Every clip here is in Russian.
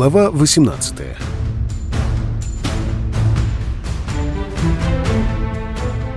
Глава 18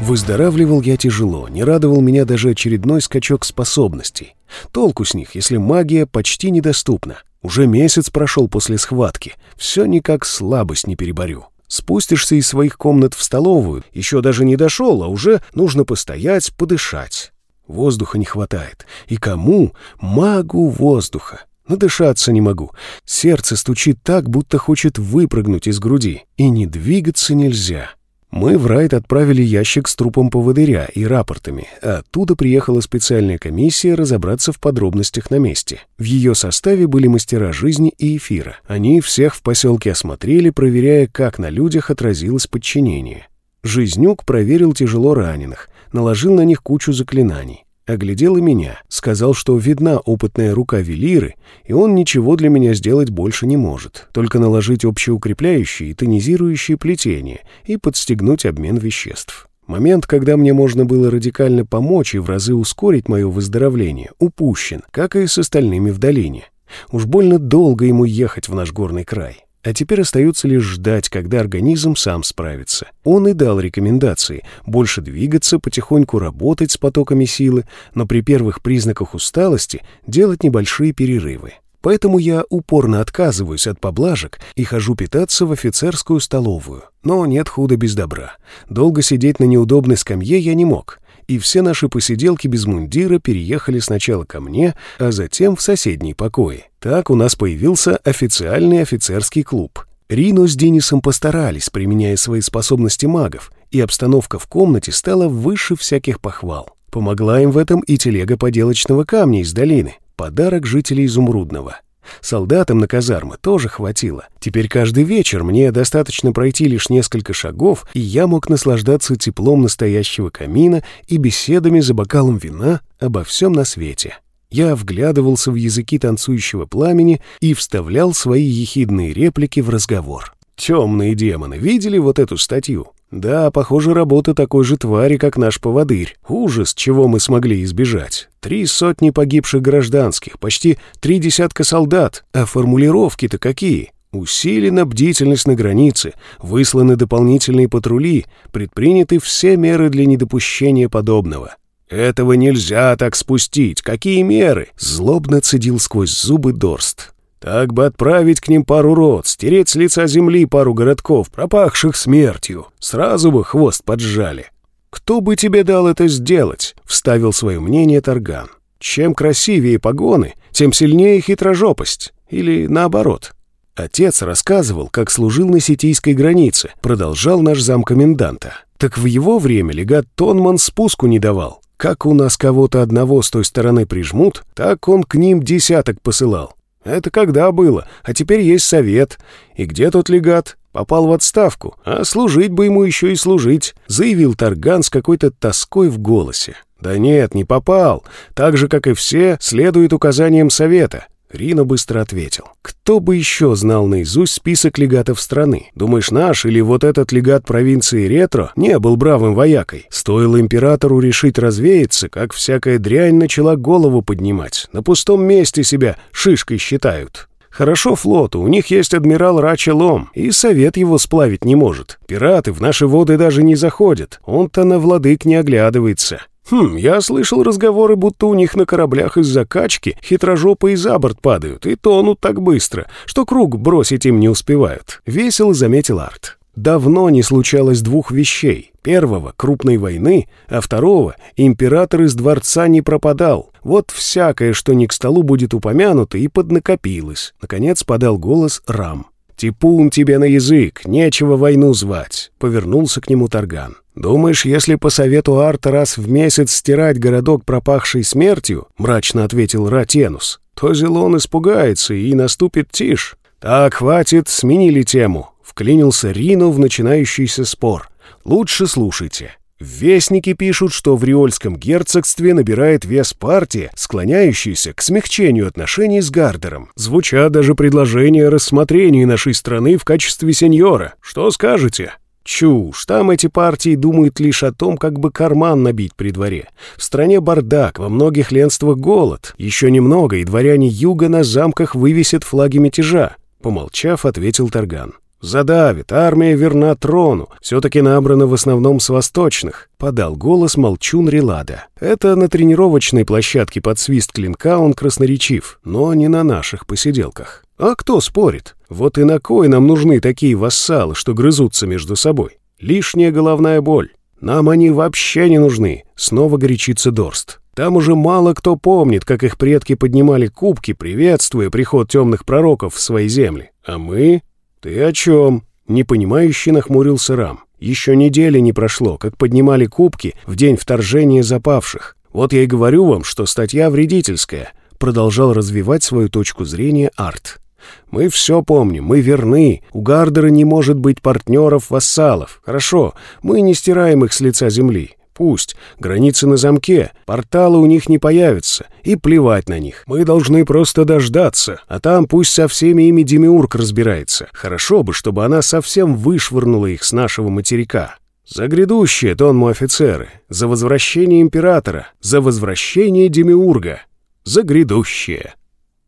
Выздоравливал я тяжело, не радовал меня даже очередной скачок способностей. Толку с них, если магия почти недоступна. Уже месяц прошел после схватки, все никак слабость не переборю. Спустишься из своих комнат в столовую, еще даже не дошел, а уже нужно постоять, подышать. Воздуха не хватает. И кому? Магу воздуха. Надышаться не могу. Сердце стучит так, будто хочет выпрыгнуть из груди. И не двигаться нельзя. Мы в райд отправили ящик с трупом поводыря и рапортами, а оттуда приехала специальная комиссия разобраться в подробностях на месте. В ее составе были мастера жизни и эфира. Они всех в поселке осмотрели, проверяя, как на людях отразилось подчинение. Жизнюк проверил тяжело раненых, наложил на них кучу заклинаний. Оглядел и меня, сказал, что видна опытная рука Велиры, и он ничего для меня сделать больше не может, только наложить общеукрепляющие и тонизирующие плетения и подстегнуть обмен веществ. Момент, когда мне можно было радикально помочь и в разы ускорить мое выздоровление, упущен, как и с остальными в долине. Уж больно долго ему ехать в наш горный край. А теперь остается лишь ждать, когда организм сам справится. Он и дал рекомендации больше двигаться, потихоньку работать с потоками силы, но при первых признаках усталости делать небольшие перерывы. Поэтому я упорно отказываюсь от поблажек и хожу питаться в офицерскую столовую. Но нет худа без добра. Долго сидеть на неудобной скамье я не мог и все наши посиделки без мундира переехали сначала ко мне, а затем в соседний покои. Так у нас появился официальный офицерский клуб. Рино с Денисом постарались, применяя свои способности магов, и обстановка в комнате стала выше всяких похвал. Помогла им в этом и телега поделочного камня из долины, подарок жителей Изумрудного. Солдатам на казармы тоже хватило. Теперь каждый вечер мне достаточно пройти лишь несколько шагов, и я мог наслаждаться теплом настоящего камина и беседами за бокалом вина обо всем на свете. Я вглядывался в языки танцующего пламени и вставлял свои ехидные реплики в разговор. Темные демоны, видели вот эту статью? Да, похоже, работа такой же твари, как наш поводырь. Ужас, чего мы смогли избежать. Три сотни погибших гражданских, почти три десятка солдат. А формулировки-то какие? Усилена бдительность на границе, высланы дополнительные патрули, предприняты все меры для недопущения подобного. «Этого нельзя так спустить! Какие меры?» Злобно цедил сквозь зубы Дорст. Так бы отправить к ним пару рот, стереть с лица земли пару городков, пропахших смертью. Сразу бы хвост поджали. «Кто бы тебе дал это сделать?» — вставил свое мнение Тарган. «Чем красивее погоны, тем сильнее хитрожопость. Или наоборот». Отец рассказывал, как служил на сетийской границе, продолжал наш замкоменданта. Так в его время легат Тонман спуску не давал. Как у нас кого-то одного с той стороны прижмут, так он к ним десяток посылал. Это когда было, а теперь есть совет. И где тот легат? Попал в отставку, а служить бы ему еще и служить, заявил Тарган с какой-то тоской в голосе. Да нет, не попал. Так же, как и все, следует указаниям совета. Рина быстро ответил. «Кто бы еще знал наизусть список легатов страны? Думаешь, наш или вот этот легат провинции Ретро не был бравым воякой? Стоило императору решить развеяться, как всякая дрянь начала голову поднимать. На пустом месте себя шишкой считают». Хорошо флоту, у них есть адмирал Рача Лом, и совет его сплавить не может. Пираты в наши воды даже не заходят, он-то на владык не оглядывается. «Хм, я слышал разговоры, будто у них на кораблях из-за качки хитрожопые за борт падают и тонут так быстро, что круг бросить им не успевают», — весело заметил Арт. Давно не случалось двух вещей. Первого — крупной войны, а второго — император из дворца не пропадал. Вот всякое, что не к столу будет упомянуто, и поднакопилось. Наконец подал голос Рам. «Типун тебе на язык, нечего войну звать», — повернулся к нему Тарган. «Думаешь, если по совету Арта раз в месяц стирать городок, пропахший смертью?» — мрачно ответил Ратенус. «То Зелон испугается, и наступит тишь». «Так, хватит, сменили тему», — вклинился Рину в начинающийся спор. «Лучше слушайте». Вестники пишут, что в Риольском герцогстве набирает вес партия, склоняющаяся к смягчению отношений с Гардером. Звучат даже предложения о рассмотрении нашей страны в качестве сеньора. Что скажете? Чушь, там эти партии думают лишь о том, как бы карман набить при дворе. В стране бардак, во многих ленствах голод. Еще немного, и дворяне юга на замках вывесят флаги мятежа. Помолчав, ответил Тарган. «Задавит, армия верна трону, все-таки набрана в основном с восточных», — подал голос молчун Релада. «Это на тренировочной площадке под свист клинка он красноречив, но не на наших посиделках. А кто спорит? Вот и на кой нам нужны такие вассалы, что грызутся между собой? Лишняя головная боль. Нам они вообще не нужны», — снова горячится Дорст. Там уже мало кто помнит, как их предки поднимали кубки, приветствуя приход темных пророков в свои земли. А мы «Ты о чем?» — непонимающе нахмурился Рам. «Еще недели не прошло, как поднимали кубки в день вторжения запавших. Вот я и говорю вам, что статья вредительская», — продолжал развивать свою точку зрения Арт. «Мы все помним, мы верны. У Гардера не может быть партнеров-вассалов. Хорошо, мы не стираем их с лица земли. Пусть. Границы на замке. Порталы у них не появятся. И плевать на них. Мы должны просто дождаться. А там пусть со всеми ими Демиург разбирается. Хорошо бы, чтобы она совсем вышвырнула их с нашего материка. За грядущее, тонму офицеры. За возвращение императора. За возвращение Демиурга. За грядущее.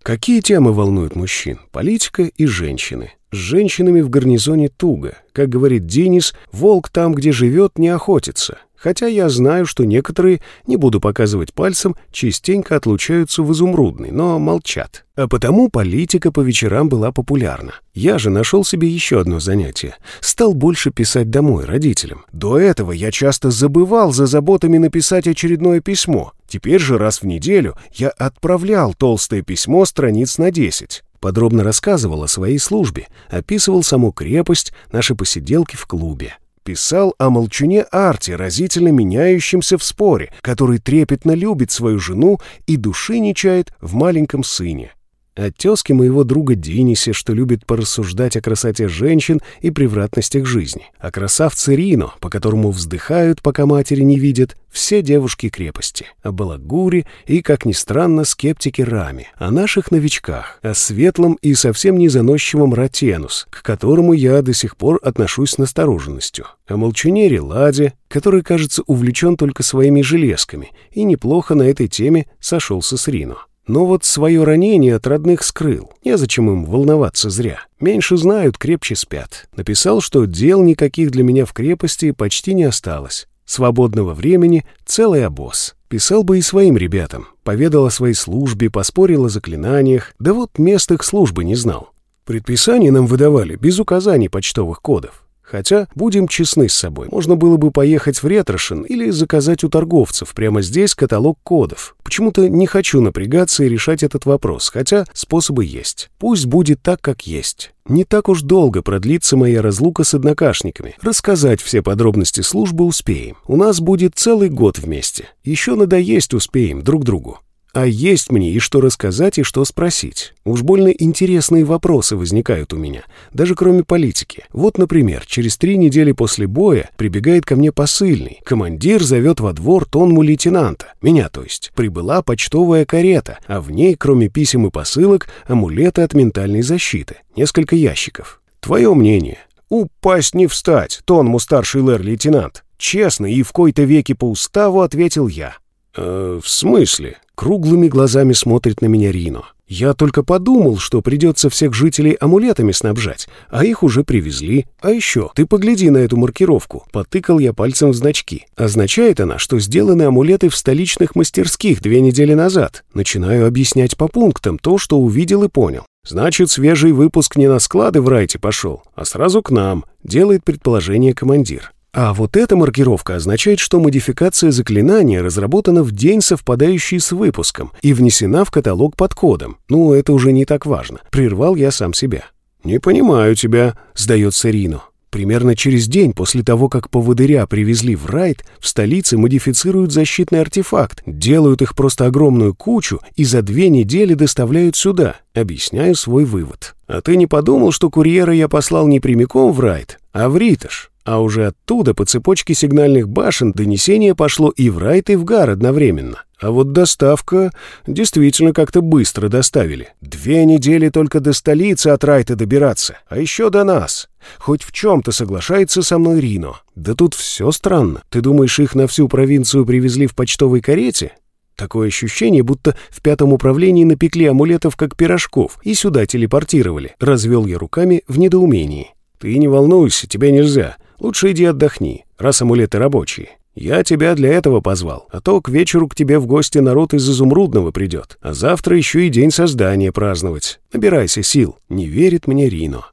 Какие темы волнуют мужчин? Политика и женщины. С женщинами в гарнизоне туго. Как говорит Денис, волк там, где живет, не охотится. Хотя я знаю, что некоторые, не буду показывать пальцем, частенько отлучаются в изумрудный, но молчат. А потому политика по вечерам была популярна. Я же нашел себе еще одно занятие. Стал больше писать домой родителям. До этого я часто забывал за заботами написать очередное письмо. Теперь же раз в неделю я отправлял толстое письмо страниц на 10 подробно рассказывал о своей службе, описывал саму крепость, наши посиделки в клубе писал о молчуне Арте, разительно меняющемся в споре, который трепетно любит свою жену и души не чает в маленьком сыне о тезке моего друга Денисе, что любит порассуждать о красоте женщин и превратностях жизни, о красавце Рино, по которому вздыхают, пока матери не видят, все девушки крепости, о Балагуре и, как ни странно, скептике Раме, о наших новичках, о светлом и совсем не заносчивом Ратенус, к которому я до сих пор отношусь с настороженностью, о молчунере Ладе, который, кажется, увлечен только своими железками и неплохо на этой теме сошелся с Рино. Но вот свое ранение от родных скрыл. Незачем им волноваться зря. Меньше знают, крепче спят. Написал, что дел никаких для меня в крепости почти не осталось. Свободного времени целый обоз. Писал бы и своим ребятам. Поведал о своей службе, поспорил о заклинаниях. Да вот мест их службы не знал. Предписания нам выдавали без указаний почтовых кодов. Хотя, будем честны с собой, можно было бы поехать в Ретрошин или заказать у торговцев прямо здесь каталог кодов. Почему-то не хочу напрягаться и решать этот вопрос, хотя способы есть. Пусть будет так, как есть. Не так уж долго продлится моя разлука с однокашниками. Рассказать все подробности службы успеем. У нас будет целый год вместе. Еще надоесть успеем друг другу. А есть мне и что рассказать, и что спросить. Уж больно интересные вопросы возникают у меня, даже кроме политики. Вот, например, через три недели после боя прибегает ко мне посыльный. Командир зовет во двор тонму лейтенанта, меня то есть. Прибыла почтовая карета, а в ней, кроме писем и посылок, амулеты от ментальной защиты. Несколько ящиков. Твое мнение? Упасть не встать, тонму старший лэр-лейтенант. Честно и в кои-то веки по уставу ответил я. «Э, «В смысле?» Круглыми глазами смотрит на меня Рино. Я только подумал, что придется всех жителей амулетами снабжать, а их уже привезли. А еще, ты погляди на эту маркировку. Потыкал я пальцем в значки. Означает она, что сделаны амулеты в столичных мастерских две недели назад. Начинаю объяснять по пунктам то, что увидел и понял. Значит, свежий выпуск не на склады в Райте пошел, а сразу к нам, делает предположение командир. А вот эта маркировка означает, что модификация заклинания разработана в день, совпадающий с выпуском, и внесена в каталог под кодом. Ну, это уже не так важно. Прервал я сам себя. «Не понимаю тебя», — сдается Рино. Примерно через день после того, как поводыря привезли в Райт, в столице модифицируют защитный артефакт, делают их просто огромную кучу и за две недели доставляют сюда. Объясняю свой вывод. А ты не подумал, что курьера я послал не прямиком в Райт, а в Риташ? А уже оттуда по цепочке сигнальных башен донесение пошло и в Райт, и в Гар одновременно. А вот доставка действительно как-то быстро доставили. Две недели только до столицы от Райта добираться, а еще до нас. Хоть в чем-то соглашается со мной Рино. Да тут все странно. Ты думаешь, их на всю провинцию привезли в почтовой карете? Такое ощущение, будто в пятом управлении напекли амулетов как пирожков и сюда телепортировали. Развел я руками в недоумении. Ты не волнуйся, тебя нельзя. Лучше иди отдохни, раз амулеты рабочие. Я тебя для этого позвал, а то к вечеру к тебе в гости народ из Изумрудного придет, а завтра еще и день создания праздновать. Набирайся сил. Не верит мне Рино.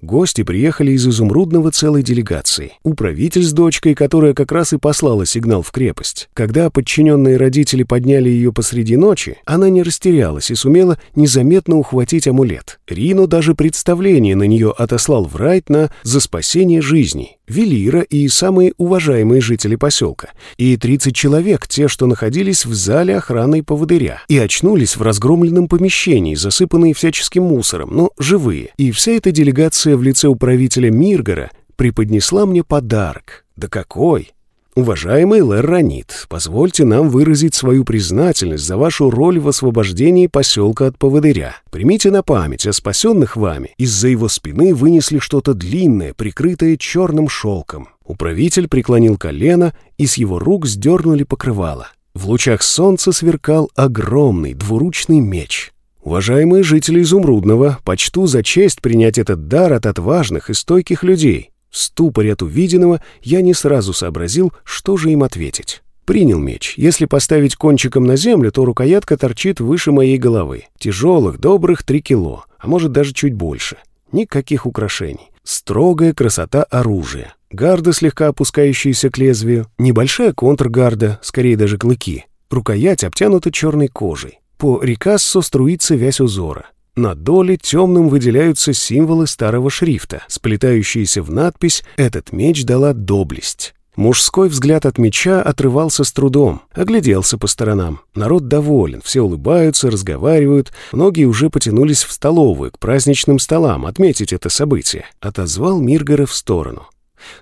Гости приехали из Изумрудного целой делегацией. Управитель с дочкой, которая как раз и послала сигнал в крепость. Когда подчиненные родители подняли ее посреди ночи, она не растерялась и сумела незаметно ухватить амулет. Рино даже представление на нее отослал в Райтна за спасение жизни. Велира и самые уважаемые жители поселка, и 30 человек, те, что находились в зале охраны поводыря, и очнулись в разгромленном помещении, засыпанные всяческим мусором, но живые. И вся эта делегация в лице управителя Миргора преподнесла мне подарок. Да какой! Уважаемый Лэр Ранит, позвольте нам выразить свою признательность за вашу роль в освобождении поселка от поводыря. Примите на память о спасенных вами. Из-за его спины вынесли что-то длинное, прикрытое черным шелком. Управитель преклонил колено, и с его рук сдернули покрывало. В лучах солнца сверкал огромный двуручный меч. Уважаемые жители Изумрудного, почту за честь принять этот дар от отважных и стойких людей. В ступоре от увиденного я не сразу сообразил, что же им ответить. Принял меч. Если поставить кончиком на землю, то рукоятка торчит выше моей головы. Тяжелых, добрых три кило, а может даже чуть больше. Никаких украшений. Строгая красота оружия. Гарда, слегка опускающаяся к лезвию. Небольшая контргарда, скорее даже клыки. Рукоять обтянута черной кожей. По рекассу струится вязь узора. На доле темным выделяются символы старого шрифта. Сплетающиеся в надпись «Этот меч дала доблесть». Мужской взгляд от меча отрывался с трудом, огляделся по сторонам. Народ доволен, все улыбаются, разговаривают, многие уже потянулись в столовую, к праздничным столам, отметить это событие. Отозвал Миргора в сторону.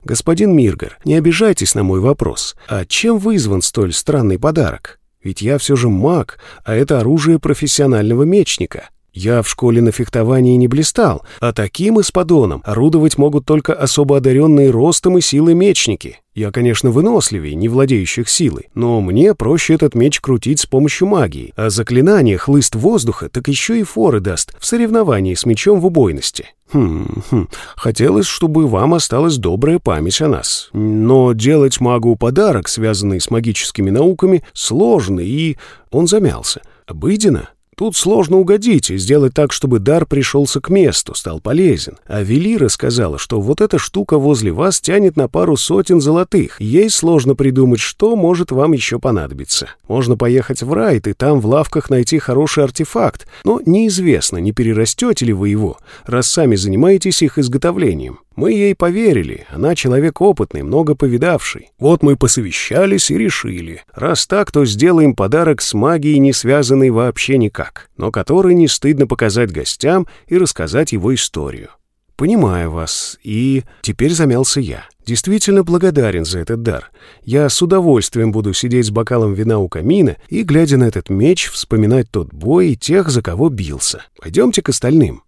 «Господин Миргор, не обижайтесь на мой вопрос. А чем вызван столь странный подарок? Ведь я все же маг, а это оружие профессионального мечника. Я в школе на фехтовании не блистал, а таким исподоном орудовать могут только особо одаренные ростом и силой мечники. Я, конечно, выносливее, не владеющих силой, но мне проще этот меч крутить с помощью магии, а заклинание хлыст воздуха так еще и форы даст в соревновании с мечом в убойности. Хм, хм, хотелось, чтобы вам осталась добрая память о нас. Но делать магу подарок, связанный с магическими науками, сложно и... Он замялся. Обыденно? Тут сложно угодить и сделать так, чтобы дар пришелся к месту, стал полезен. А Велира сказала, что вот эта штука возле вас тянет на пару сотен золотых. Ей сложно придумать, что может вам еще понадобиться. Можно поехать в Райт и там в лавках найти хороший артефакт, но неизвестно, не перерастете ли вы его, раз сами занимаетесь их изготовлением. Мы ей поверили, она человек опытный, много повидавший. Вот мы посовещались и решили. Раз так, то сделаем подарок с магией, не связанной вообще никак, но который не стыдно показать гостям и рассказать его историю. «Понимаю вас, и теперь замялся я. Действительно благодарен за этот дар. Я с удовольствием буду сидеть с бокалом вина у камина и, глядя на этот меч, вспоминать тот бой и тех, за кого бился. Пойдемте к остальным».